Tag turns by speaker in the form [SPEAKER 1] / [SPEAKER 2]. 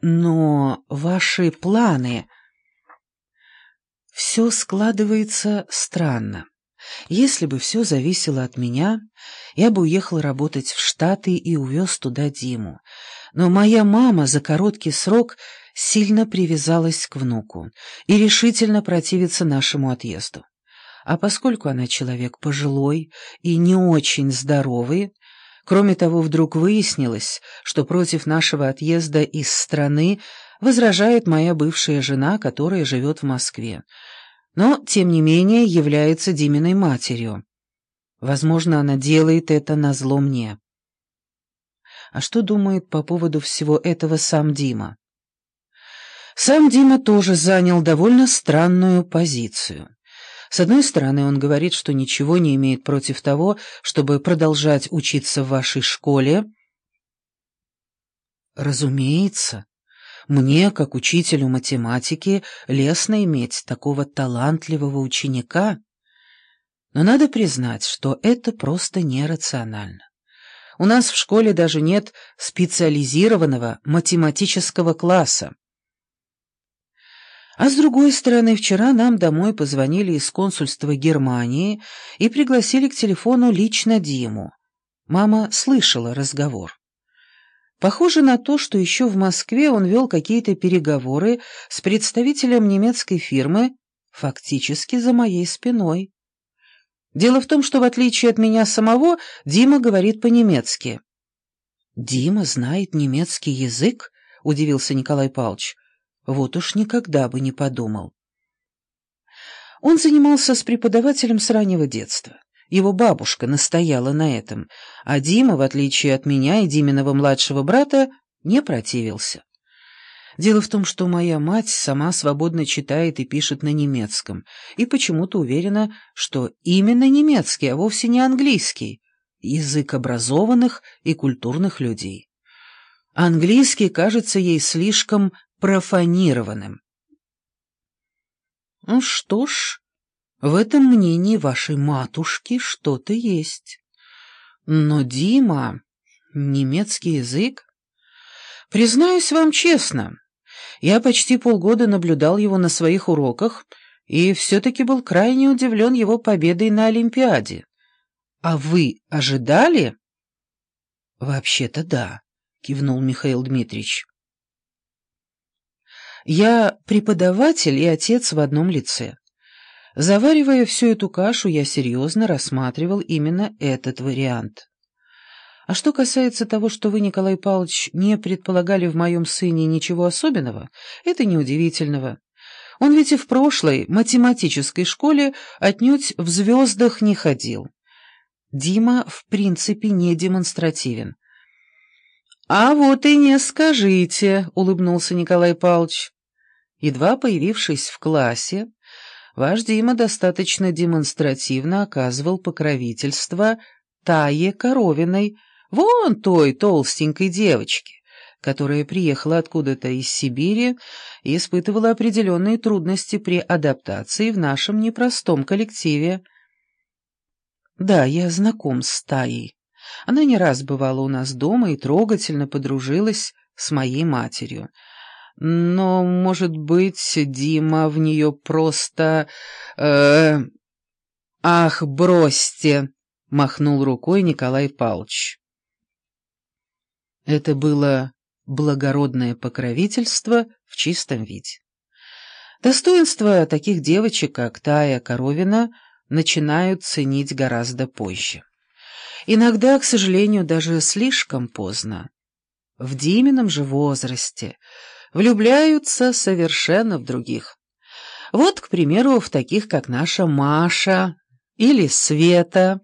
[SPEAKER 1] Но ваши планы... Все складывается странно. Если бы все зависело от меня, я бы уехал работать в Штаты и увез туда Диму. Но моя мама за короткий срок сильно привязалась к внуку и решительно противится нашему отъезду. А поскольку она человек пожилой и не очень здоровый, кроме того, вдруг выяснилось, что против нашего отъезда из страны возражает моя бывшая жена, которая живет в Москве, но, тем не менее, является Диминой матерью. Возможно, она делает это назло мне. А что думает по поводу всего этого сам Дима? Сам Дима тоже занял довольно странную позицию. С одной стороны, он говорит, что ничего не имеет против того, чтобы продолжать учиться в вашей школе. Разумеется, мне, как учителю математики, лестно иметь такого талантливого ученика. Но надо признать, что это просто нерационально. У нас в школе даже нет специализированного математического класса. А с другой стороны, вчера нам домой позвонили из консульства Германии и пригласили к телефону лично Диму. Мама слышала разговор. Похоже на то, что еще в Москве он вел какие-то переговоры с представителем немецкой фирмы, фактически за моей спиной. Дело в том, что, в отличие от меня самого, Дима говорит по-немецки. «Дима знает немецкий язык?» — удивился Николай Павлович. «Вот уж никогда бы не подумал». Он занимался с преподавателем с раннего детства. Его бабушка настояла на этом, а Дима, в отличие от меня и Диминого младшего брата, не противился. Дело в том, что моя мать сама свободно читает и пишет на немецком, и почему-то уверена, что именно немецкий, а вовсе не английский, язык образованных и культурных людей. Английский кажется ей слишком профанированным. Ну что ж, в этом мнении вашей матушки что-то есть. Но Дима... Немецкий язык? Признаюсь вам честно, я почти полгода наблюдал его на своих уроках и все-таки был крайне удивлен его победой на Олимпиаде. А вы ожидали? Вообще-то да, кивнул Михаил Дмитриевич. Я преподаватель и отец в одном лице. Заваривая всю эту кашу, я серьезно рассматривал именно этот вариант. А что касается того, что вы, Николай Павлович, не предполагали в моем сыне ничего особенного, это неудивительного. Он ведь и в прошлой математической школе отнюдь в звездах не ходил. Дима в принципе не демонстративен. «А вот и не скажите», — улыбнулся Николай Павлович. Едва появившись в классе, Ваш Дима достаточно демонстративно оказывал покровительство Тае Коровиной, вон той толстенькой девочке, которая приехала откуда-то из Сибири и испытывала определенные трудности при адаптации в нашем непростом коллективе. Да, я знаком с Таей. Она не раз бывала у нас дома и трогательно подружилась с моей матерью. Но, может быть, Дима в нее просто... Э, «Ах, бросьте!» — махнул рукой Николай Павлович. Это было благородное покровительство в чистом виде. Достоинства таких девочек, как Тая Коровина, начинают ценить гораздо позже. Иногда, к сожалению, даже слишком поздно. В Димином же возрасте влюбляются совершенно в других. Вот, к примеру, в таких, как наша Маша или Света,